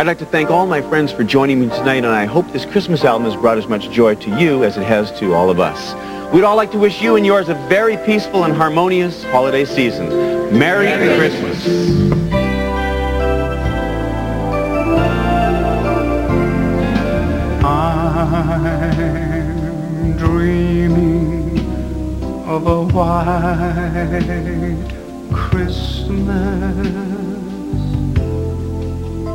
I'd like to thank all my friends for joining me tonight, and I hope this Christmas album has brought as much joy to you as it has to all of us. We'd all like to wish you and yours a very peaceful and harmonious holiday season. Merry, Merry Christmas. I'm dreaming of a white Christmas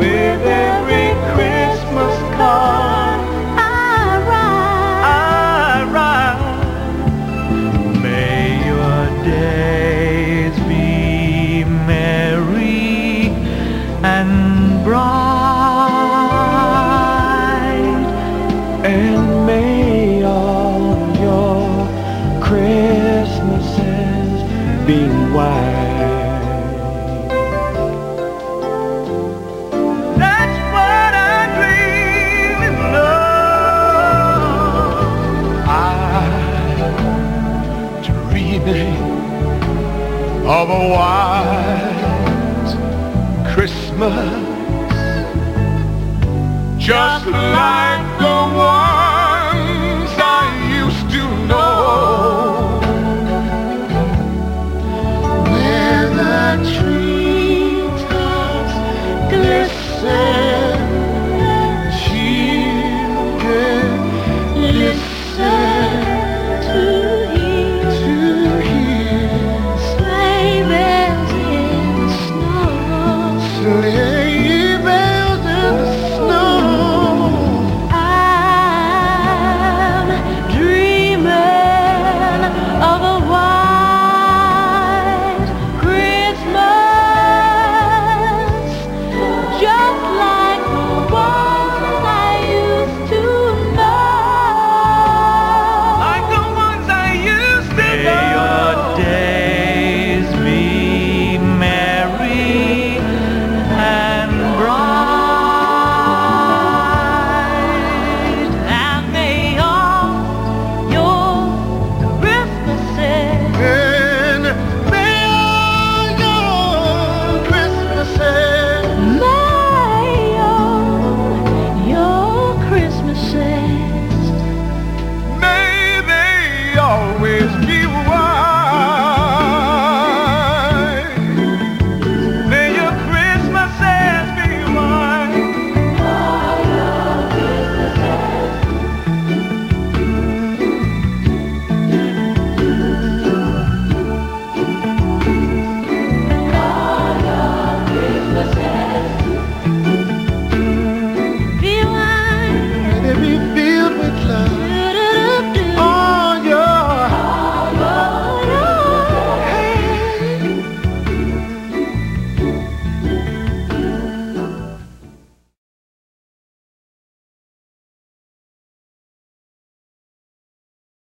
With every Christmas card. I write, may your days be merry and bright, and may all your Christmases be white. Of a white Christmas, just like